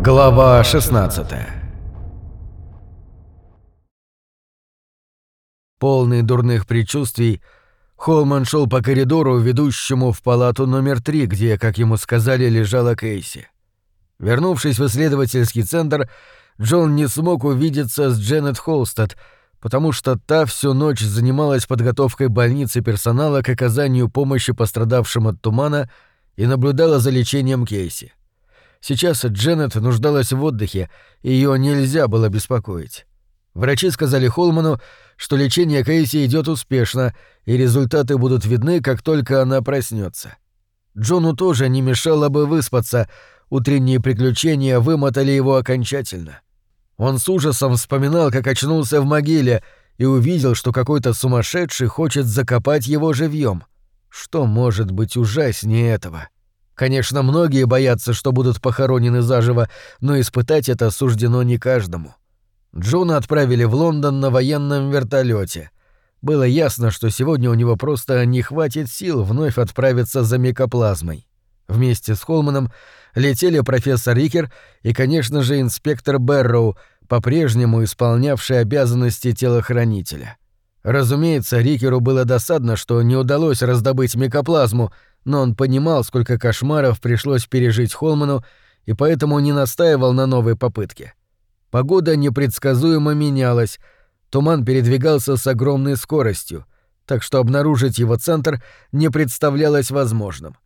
Глава 16 Полный дурных предчувствий, Холман шел по коридору, ведущему в палату номер три, где, как ему сказали, лежала Кейси. Вернувшись в исследовательский центр, Джон не смог увидеться с Дженнет Холстед, потому что та всю ночь занималась подготовкой больницы персонала к оказанию помощи пострадавшим от тумана и наблюдала за лечением Кейси. Сейчас Дженнет нуждалась в отдыхе, и ее нельзя было беспокоить. Врачи сказали Холману, что лечение Кейси идет успешно, и результаты будут видны, как только она проснется. Джону тоже не мешало бы выспаться, утренние приключения вымотали его окончательно. Он с ужасом вспоминал, как очнулся в могиле, и увидел, что какой-то сумасшедший хочет закопать его живьем. Что может быть ужаснее этого? Конечно, многие боятся, что будут похоронены заживо, но испытать это суждено не каждому. Джона отправили в Лондон на военном вертолете. Было ясно, что сегодня у него просто не хватит сил вновь отправиться за микоплазмой. Вместе с Холманом летели профессор Рикер и, конечно же, инспектор Берроу, по-прежнему исполнявший обязанности телохранителя. Разумеется, Рикеру было досадно, что не удалось раздобыть микоплазму, но он понимал, сколько кошмаров пришлось пережить Холману, и поэтому не настаивал на новой попытке. Погода непредсказуемо менялась, туман передвигался с огромной скоростью, так что обнаружить его центр не представлялось возможным.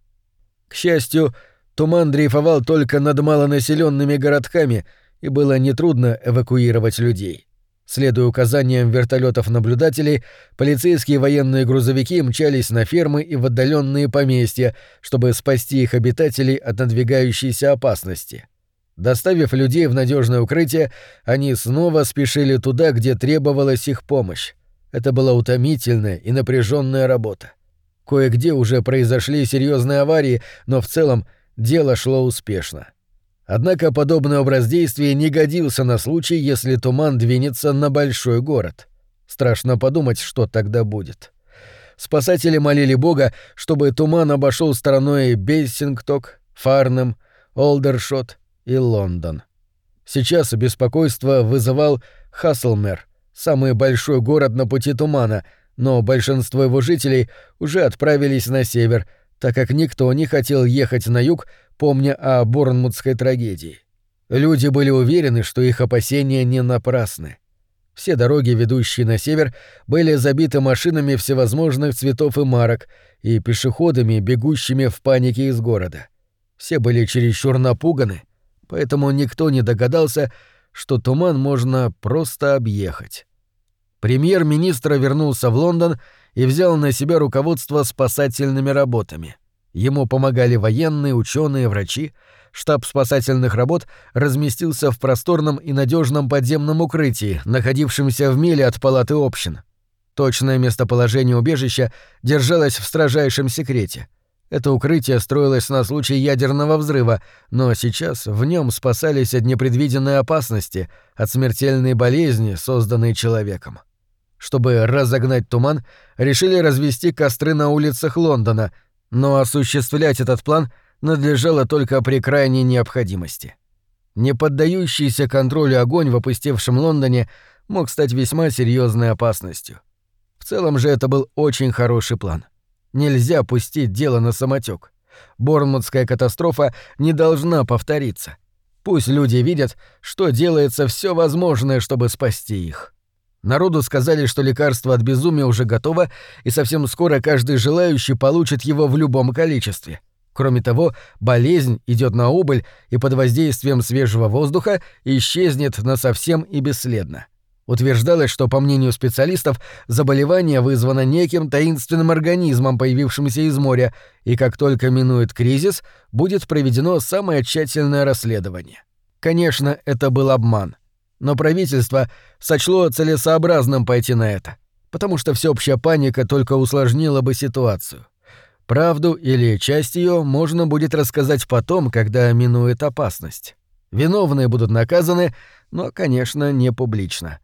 К счастью, туман дрейфовал только над малонаселенными городками, и было нетрудно эвакуировать людей. Следуя указаниям вертолетов наблюдателей, полицейские военные грузовики мчались на фермы и в отдаленные поместья, чтобы спасти их обитателей от надвигающейся опасности. Доставив людей в надежное укрытие, они снова спешили туда, где требовалась их помощь. Это была утомительная и напряженная работа. Кое-где уже произошли серьезные аварии, но в целом дело шло успешно. Однако подобный образ действия не годился на случай, если туман двинется на большой город. Страшно подумать, что тогда будет. Спасатели молили Бога, чтобы туман обошел стороной Бессингток, Фарнем, Олдершот и Лондон. Сейчас беспокойство вызывал Хаслмер, самый большой город на пути тумана, но большинство его жителей уже отправились на север, так как никто не хотел ехать на юг, помня о Борнмутской трагедии. Люди были уверены, что их опасения не напрасны. Все дороги, ведущие на север, были забиты машинами всевозможных цветов и марок и пешеходами, бегущими в панике из города. Все были чересчур напуганы, поэтому никто не догадался, что туман можно просто объехать. Премьер-министр вернулся в Лондон и взял на себя руководство спасательными работами. Ему помогали военные, ученые, врачи. Штаб спасательных работ разместился в просторном и надежном подземном укрытии, находившемся в миле от палаты общин. Точное местоположение убежища держалось в строжайшем секрете — это укрытие строилось на случай ядерного взрыва, но сейчас в нем спасались от непредвиденной опасности, от смертельной болезни, созданной человеком. Чтобы разогнать туман, решили развести костры на улицах Лондона, но осуществлять этот план надлежало только при крайней необходимости. Неподдающийся контролю огонь в опустевшем Лондоне мог стать весьма серьезной опасностью. В целом же это был очень хороший план. Нельзя пустить дело на самотек. Борнмутская катастрофа не должна повториться. Пусть люди видят, что делается все возможное, чтобы спасти их. Народу сказали, что лекарство от безумия уже готово, и совсем скоро каждый желающий получит его в любом количестве. Кроме того, болезнь идет на убыль и под воздействием свежего воздуха исчезнет насовсем и бесследно. Утверждалось, что, по мнению специалистов, заболевание вызвано неким таинственным организмом, появившимся из моря, и как только минует кризис, будет проведено самое тщательное расследование. Конечно, это был обман. Но правительство сочло целесообразным пойти на это, потому что всеобщая паника только усложнила бы ситуацию. Правду или часть ее можно будет рассказать потом, когда минует опасность. Виновные будут наказаны, но, конечно, не публично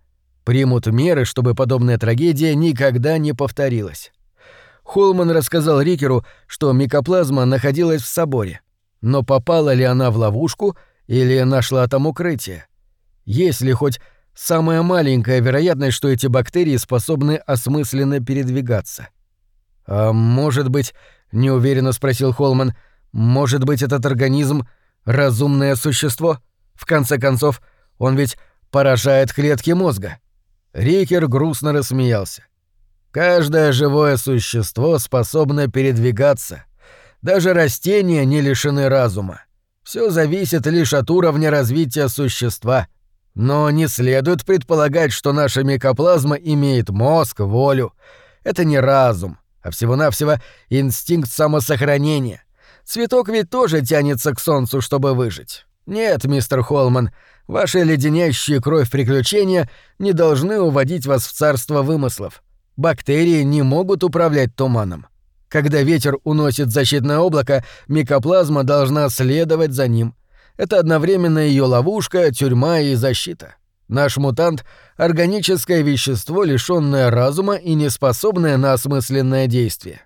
примут меры, чтобы подобная трагедия никогда не повторилась. Холман рассказал Рикеру, что микоплазма находилась в соборе. Но попала ли она в ловушку Или нашла там укрытие? Есть ли хоть самая маленькая вероятность, что эти бактерии способны осмысленно передвигаться? А может быть, неуверенно спросил Холман, может быть, этот организм — разумное существо? В конце концов, он ведь поражает клетки мозга. Рикер грустно рассмеялся. Каждое живое существо способно передвигаться. Даже растения не лишены разума. Все зависит лишь от уровня развития существа. Но не следует предполагать, что наша микоплазма имеет мозг, волю. Это не разум, а всего-навсего инстинкт самосохранения. Цветок ведь тоже тянется к солнцу, чтобы выжить. Нет, мистер Холман, ваши леденящие кровь приключения не должны уводить вас в царство вымыслов. Бактерии не могут управлять туманом. Когда ветер уносит защитное облако, микоплазма должна следовать за ним. Это одновременно ее ловушка, тюрьма и защита. Наш мутант — органическое вещество, лишённое разума и неспособное на осмысленное действие.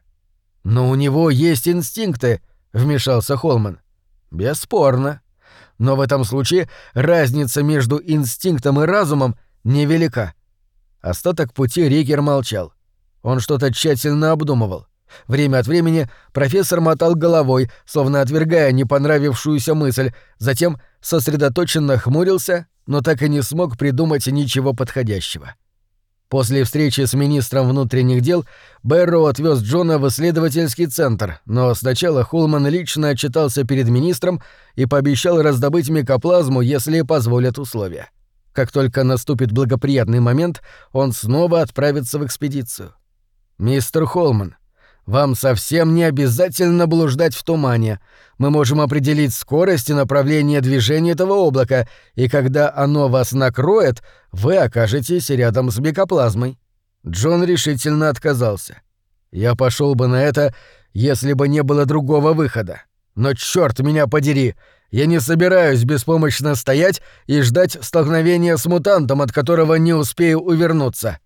«Но у него есть инстинкты», — вмешался Холман. «Бесспорно. Но в этом случае разница между инстинктом и разумом невелика. Остаток пути Ригер молчал. Он что-то тщательно обдумывал. Время от времени профессор мотал головой, словно отвергая непонравившуюся мысль, затем сосредоточенно хмурился, но так и не смог придумать ничего подходящего. После встречи с министром внутренних дел Бэрроу отвез Джона в исследовательский центр, но сначала Холман лично отчитался перед министром и пообещал раздобыть микоплазму, если позволят условия. Как только наступит благоприятный момент, он снова отправится в экспедицию. «Мистер Холман, вам совсем не обязательно блуждать в тумане. Мы можем определить скорость и направление движения этого облака, и когда оно вас накроет, вы окажетесь рядом с микоплазмой». Джон решительно отказался. «Я пошел бы на это, если бы не было другого выхода. Но черт меня подери, я не собираюсь беспомощно стоять и ждать столкновения с мутантом, от которого не успею увернуться.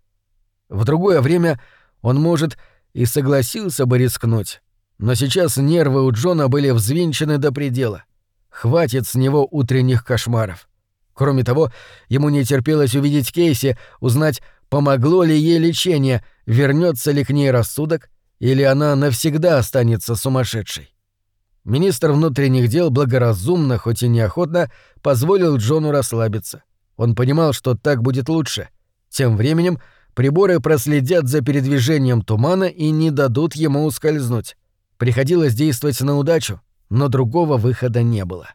В другое время он, может, и согласился бы рискнуть. Но сейчас нервы у Джона были взвинчены до предела. Хватит с него утренних кошмаров. Кроме того, ему не терпелось увидеть Кейси, узнать, помогло ли ей лечение, вернется ли к ней рассудок, или она навсегда останется сумасшедшей. Министр внутренних дел благоразумно, хоть и неохотно, позволил Джону расслабиться. Он понимал, что так будет лучше. Тем временем приборы проследят за передвижением тумана и не дадут ему ускользнуть. Приходилось действовать на удачу, но другого выхода не было.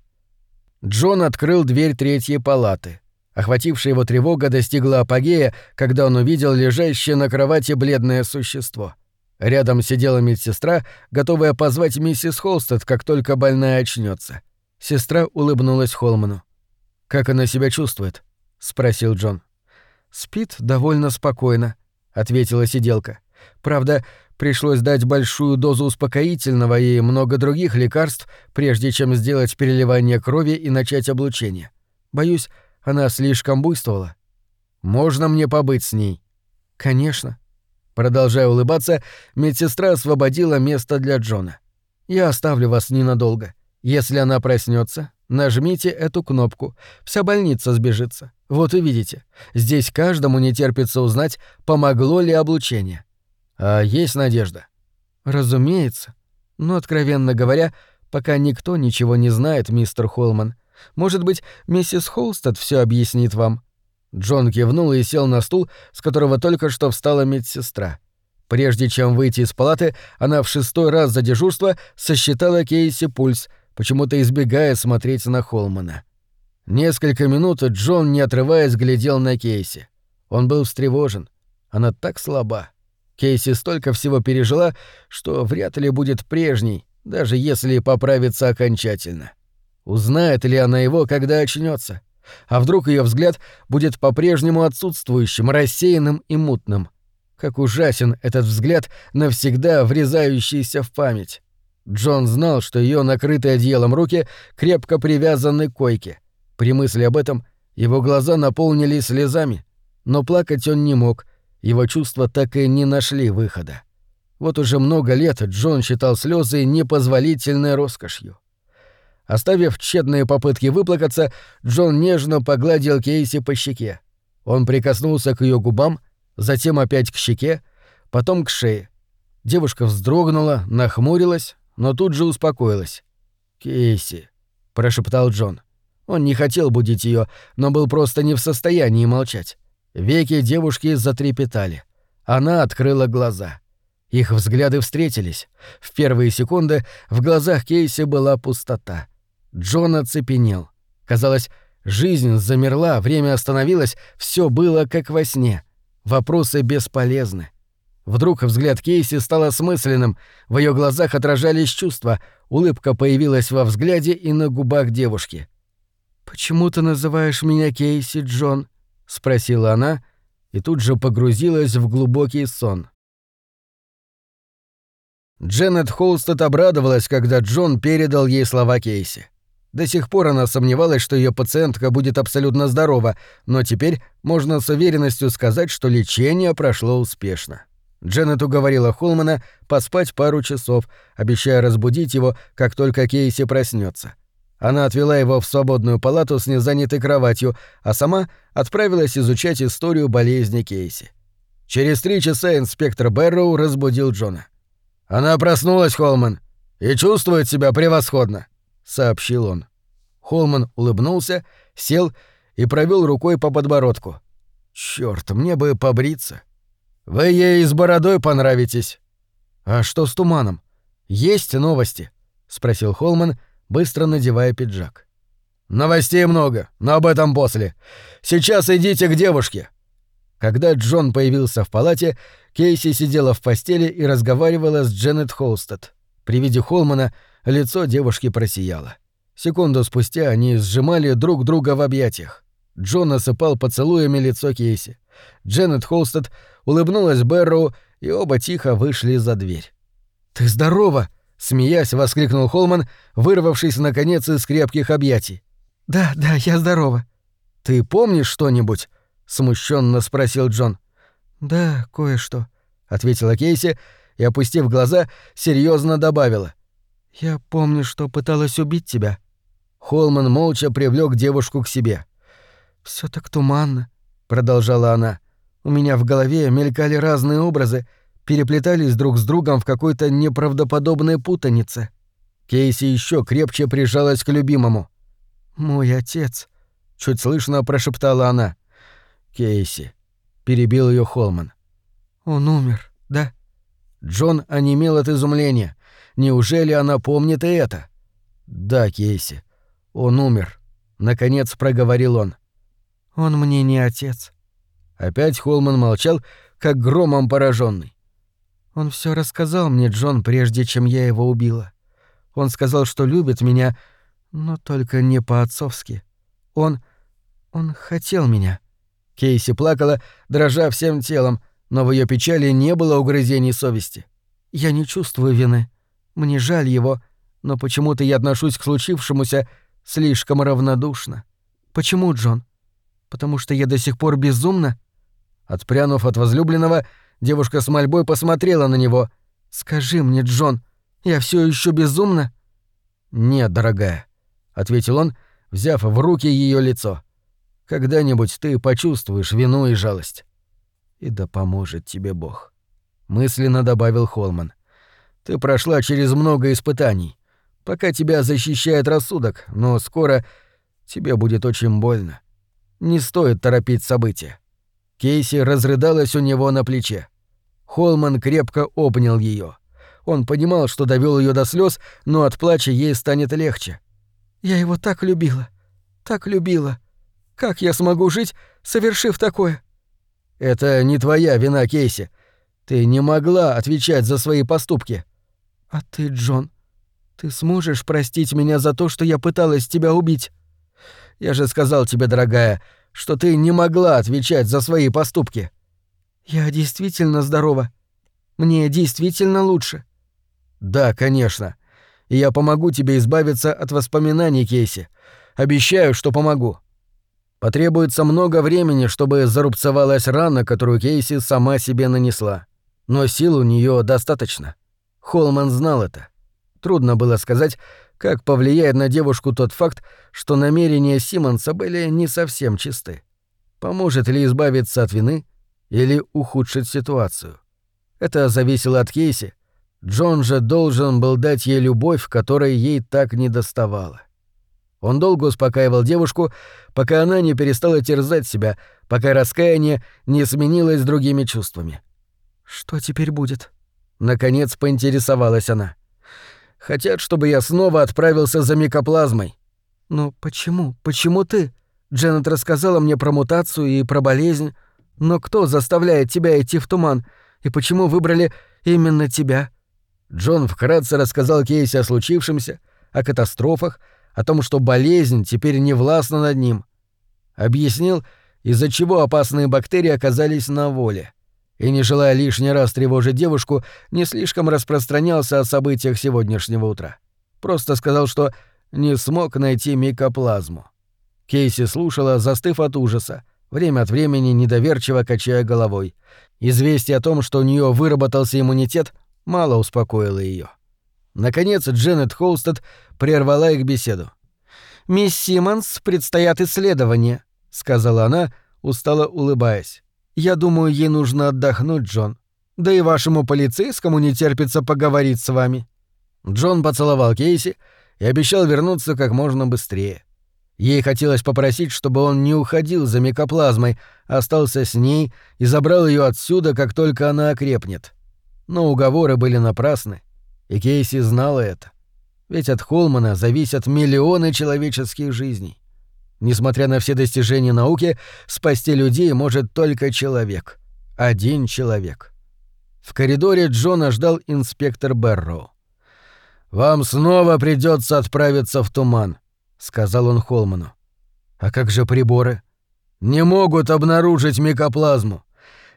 Джон открыл дверь третьей палаты. Охватившая его тревога достигла апогея, когда он увидел лежащее на кровати бледное существо — Рядом сидела медсестра, готовая позвать миссис Холстед, как только больная очнется. Сестра улыбнулась Холману. «Как она себя чувствует?» — спросил Джон. «Спит довольно спокойно», — ответила сиделка. «Правда, пришлось дать большую дозу успокоительного и много других лекарств, прежде чем сделать переливание крови и начать облучение. Боюсь, она слишком буйствовала. Можно мне побыть с ней?» «Конечно», Продолжая улыбаться, медсестра освободила место для Джона. «Я оставлю вас ненадолго. Если она проснется, нажмите эту кнопку. Вся больница сбежится. Вот увидите. Здесь каждому не терпится узнать, помогло ли облучение. А есть надежда? Разумеется. Но, откровенно говоря, пока никто ничего не знает, мистер Холман. Может быть, миссис Холстед все объяснит вам. Джон кивнул и сел на стул, с которого только что встала медсестра. Прежде чем выйти из палаты, она в шестой раз за дежурство сосчитала Кейси пульс, почему-то избегая смотреть на Холмана. Несколько минут Джон, не отрываясь, глядел на Кейси. Он был встревожен. Она так слаба. Кейси столько всего пережила, что вряд ли будет прежней, даже если поправится окончательно. Узнает ли она его, когда очнется? А вдруг ее взгляд будет по-прежнему отсутствующим, рассеянным и мутным? Как ужасен этот взгляд, навсегда врезающийся в память. Джон знал, что ее накрытые одеялом руки крепко привязаны к койке. При мысли об этом его глаза наполнились слезами, но плакать он не мог, его чувства так и не нашли выхода. Вот уже много лет Джон считал слезы непозволительной роскошью. Оставив тщетные попытки выплакаться, Джон нежно погладил Кейси по щеке. Он прикоснулся к ее губам, затем опять к щеке, потом к шее. Девушка вздрогнула, нахмурилась, но тут же успокоилась. «Кейси», — прошептал Джон. Он не хотел будить ее, но был просто не в состоянии молчать. Веки девушки затрепетали. Она открыла глаза. Их взгляды встретились. В первые секунды в глазах Кейси была пустота. Джон оцепенел. Казалось, жизнь замерла, время остановилось, все было как во сне. Вопросы бесполезны. Вдруг взгляд Кейси стал осмысленным, в ее глазах отражались чувства, улыбка появилась во взгляде и на губах девушки. «Почему ты называешь меня Кейси, Джон?» — спросила она и тут же погрузилась в глубокий сон. Дженнет Холстед обрадовалась, когда Джон передал ей слова Кейси. До сих пор она сомневалась, что ее пациентка будет абсолютно здорова, но теперь можно с уверенностью сказать, что лечение прошло успешно. Дженнет уговорила Холмана поспать пару часов, обещая разбудить его, как только Кейси проснется. Она отвела его в свободную палату с незанятой кроватью, а сама отправилась изучать историю болезни Кейси. Через три часа инспектор Бэрроу разбудил Джона. «Она проснулась, Холман, и чувствует себя превосходно», — сообщил он. Холман улыбнулся, сел и провел рукой по подбородку. «Чёрт, мне бы побриться». Вы ей с бородой понравитесь. А что с туманом? Есть новости? спросил Холман, быстро надевая пиджак. Новостей много, но об этом после. Сейчас идите к девушке. Когда Джон появился в палате, Кейси сидела в постели и разговаривала с Дженнет Холстед. При виде Холмана лицо девушки просияло. Секунду спустя они сжимали друг друга в объятиях. Джон осыпал поцелуями лицо Кейси. Дженнет Холстед улыбнулась Берроу, и оба тихо вышли за дверь. «Ты здорова!» — смеясь, воскликнул Холман, вырвавшись, наконец, из крепких объятий. «Да, да, я здорова». «Ты помнишь что-нибудь?» — смущенно спросил Джон. «Да, кое-что», — ответила Кейси и, опустив глаза, серьезно добавила. «Я помню, что пыталась убить тебя». Холман молча привлек девушку к себе. Все так туманно», — продолжала она. У меня в голове мелькали разные образы, переплетались друг с другом в какой-то неправдоподобной путанице. Кейси еще крепче прижалась к любимому. «Мой отец», — чуть слышно прошептала она. «Кейси», — перебил ее Холман. «Он умер, да?» Джон онемел от изумления. Неужели она помнит и это? «Да, Кейси, он умер», — наконец проговорил он. «Он мне не отец», Опять Холман молчал, как громом пораженный. Он все рассказал мне, Джон, прежде чем я его убила. Он сказал, что любит меня, но только не по-отцовски. Он... он хотел меня. Кейси плакала, дрожа всем телом, но в ее печали не было угрызений совести. Я не чувствую вины. Мне жаль его, но почему-то я отношусь к случившемуся слишком равнодушно. Почему, Джон? Потому что я до сих пор безумна? Отпрянув от возлюбленного, девушка с мольбой посмотрела на него. «Скажи мне, Джон, я все еще безумна?» «Нет, дорогая», — ответил он, взяв в руки ее лицо. «Когда-нибудь ты почувствуешь вину и жалость. И да поможет тебе Бог», — мысленно добавил Холман. «Ты прошла через много испытаний. Пока тебя защищает рассудок, но скоро тебе будет очень больно. Не стоит торопить события. Кейси разрыдалась у него на плече. Холман крепко обнял ее. Он понимал, что довел ее до слез, но от плача ей станет легче. «Я его так любила, так любила. Как я смогу жить, совершив такое?» «Это не твоя вина, Кейси. Ты не могла отвечать за свои поступки». «А ты, Джон, ты сможешь простить меня за то, что я пыталась тебя убить?» «Я же сказал тебе, дорогая, что ты не могла отвечать за свои поступки. Я действительно здорова. Мне действительно лучше. Да, конечно. И я помогу тебе избавиться от воспоминаний, Кейси. Обещаю, что помогу. Потребуется много времени, чтобы зарубцевалась рана, которую Кейси сама себе нанесла. Но сил у нее достаточно. Холман знал это. Трудно было сказать, Как повлияет на девушку тот факт, что намерения Симмонса были не совсем чисты? Поможет ли избавиться от вины или ухудшить ситуацию? Это зависело от Кейси. Джон же должен был дать ей любовь, которой ей так не доставало. Он долго успокаивал девушку, пока она не перестала терзать себя, пока раскаяние не сменилось другими чувствами. «Что теперь будет?» Наконец поинтересовалась она. «Хотят, чтобы я снова отправился за микоплазмой». «Но почему? Почему ты?» Дженнет рассказала мне про мутацию и про болезнь. Но кто заставляет тебя идти в туман? И почему выбрали именно тебя?» Джон вкратце рассказал Кейси о случившемся, о катастрофах, о том, что болезнь теперь не властна над ним. Объяснил, из-за чего опасные бактерии оказались на воле. И, не желая лишний раз тревожить девушку, не слишком распространялся о событиях сегодняшнего утра. Просто сказал, что не смог найти микоплазму. Кейси слушала, застыв от ужаса, время от времени недоверчиво качая головой. Известие о том, что у нее выработался иммунитет, мало успокоило ее. Наконец Дженнет Холстед прервала их беседу. «Мисс Симмонс, предстоят исследования», — сказала она, устало улыбаясь. «Я думаю, ей нужно отдохнуть, Джон. Да и вашему полицейскому не терпится поговорить с вами». Джон поцеловал Кейси и обещал вернуться как можно быстрее. Ей хотелось попросить, чтобы он не уходил за микоплазмой, остался с ней и забрал ее отсюда, как только она окрепнет. Но уговоры были напрасны, и Кейси знала это. Ведь от Холмана зависят миллионы человеческих жизней. Несмотря на все достижения науки, спасти людей может только человек. Один человек. В коридоре Джона ждал инспектор Берроу. «Вам снова придется отправиться в туман», сказал он Холману. А как же приборы? Не могут обнаружить микоплазму.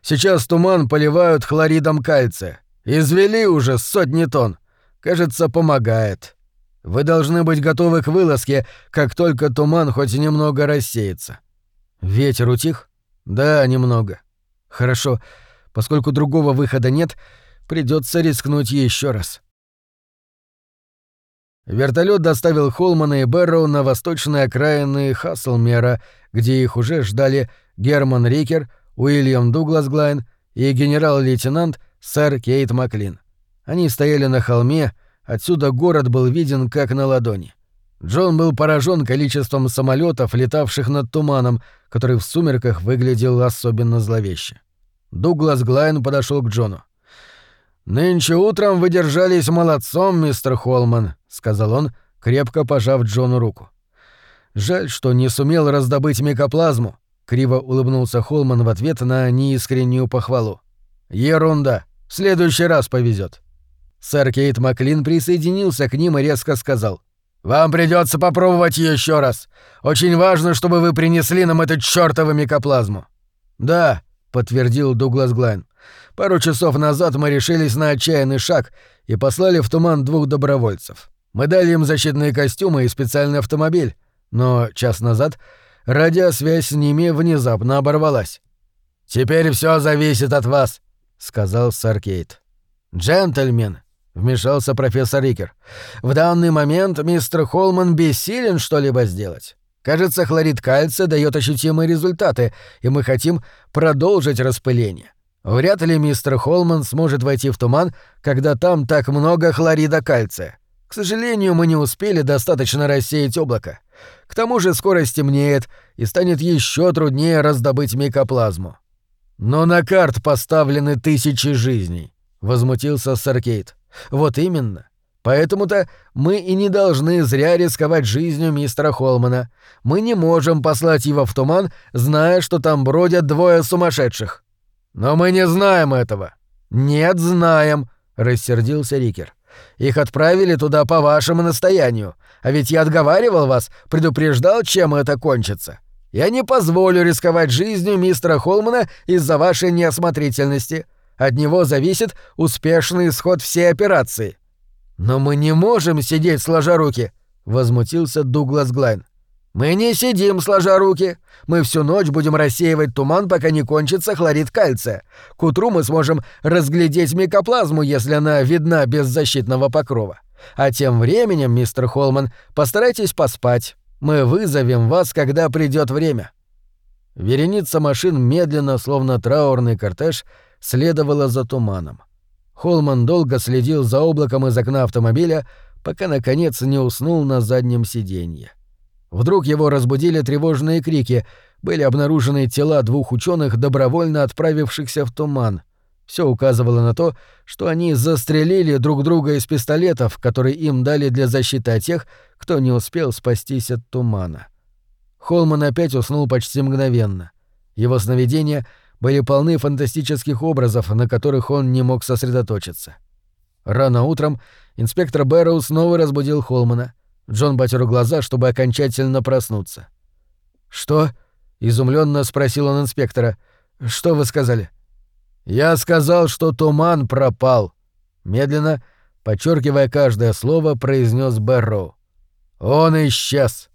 Сейчас туман поливают хлоридом кальция. Извели уже сотни тонн. Кажется, помогает. Вы должны быть готовы к вылазке, как только туман хоть немного рассеется. Ветер утих? Да, немного. Хорошо. Поскольку другого выхода нет, придется рискнуть еще раз. Вертолет доставил Холмана и Берроу на восточные окраины Хасселмера, где их уже ждали Герман Рикер, Уильям Дуглас Глайн и генерал-лейтенант сэр Кейт Маклин. Они стояли на холме, отсюда город был виден как на ладони. Джон был поражен количеством самолетов, летавших над туманом, который в сумерках выглядел особенно зловеще. Дуглас Глайн подошел к Джону. «Нынче утром вы держались молодцом, мистер Холман», — сказал он, крепко пожав Джону руку. «Жаль, что не сумел раздобыть микоплазму», — криво улыбнулся Холман в ответ на неискреннюю похвалу. «Ерунда. В следующий раз повезет. Сэр Кейт Маклин присоединился к ним и резко сказал. «Вам придется попробовать еще раз. Очень важно, чтобы вы принесли нам эту чёртову микоплазму». «Да», — подтвердил Дуглас Глайн. Пару часов назад мы решились на отчаянный шаг и послали в туман двух добровольцев. Мы дали им защитные костюмы и специальный автомобиль, но час назад радиосвязь с ними внезапно оборвалась. «Теперь все зависит от вас», — сказал сэр Кейт. «Джентльмен», — вмешался профессор Рикер, — «в данный момент мистер Холман бессилен что-либо сделать. Кажется, хлорид кальция дает ощутимые результаты, и мы хотим продолжить распыление. Вряд ли мистер Холман сможет войти в туман, когда там так много хлорида кальция. К сожалению, мы не успели достаточно рассеять облако. К тому же скоро стемнеет, и станет еще труднее раздобыть микоплазму. Но на карт поставлены тысячи жизней, возмутился Саркейт. Вот именно. Поэтому-то мы и не должны зря рисковать жизнью мистера Холмана. Мы не можем послать его в туман, зная, что там бродят двое сумасшедших. «Но мы не знаем этого». «Нет, знаем», — рассердился Рикер. «Их отправили туда по вашему настоянию. А ведь я отговаривал вас, предупреждал, чем это кончится. Я не позволю рисковать жизнью мистера Холмана из-за вашей неосмотрительности. От него зависит успешный исход всей операции». «Но мы не можем сидеть сложа руки», — возмутился Дуглас Глайн. «Мы не сидим, сложа руки. Мы всю ночь будем рассеивать туман, пока не кончится хлорид кальция. К утру мы сможем разглядеть микоплазму, если она видна без защитного покрова. А тем временем, мистер Холман, постарайтесь поспать. Мы вызовем вас, когда придет время». Вереница машин медленно, словно траурный кортеж, следовала за туманом. Холман долго следил за облаком из окна автомобиля, пока, наконец, не уснул на заднем сиденье. Вдруг его разбудили тревожные крики, были обнаружены тела двух ученых, добровольно отправившихся в туман. Все указывало на то, что они застрелили друг друга из пистолетов, которые им дали для защиты от тех, кто не успел спастись от тумана. Холман опять уснул почти мгновенно. Его сновидения были полны фантастических образов, на которых он не мог сосредоточиться. Рано утром инспектор Бэрроу снова разбудил Холмана. Джон потер глаза, чтобы окончательно проснуться. «Что?» — изумленно спросил он инспектора. «Что вы сказали?» «Я сказал, что туман пропал», — медленно, подчеркивая каждое слово, произнес Бэрроу. «Он исчез».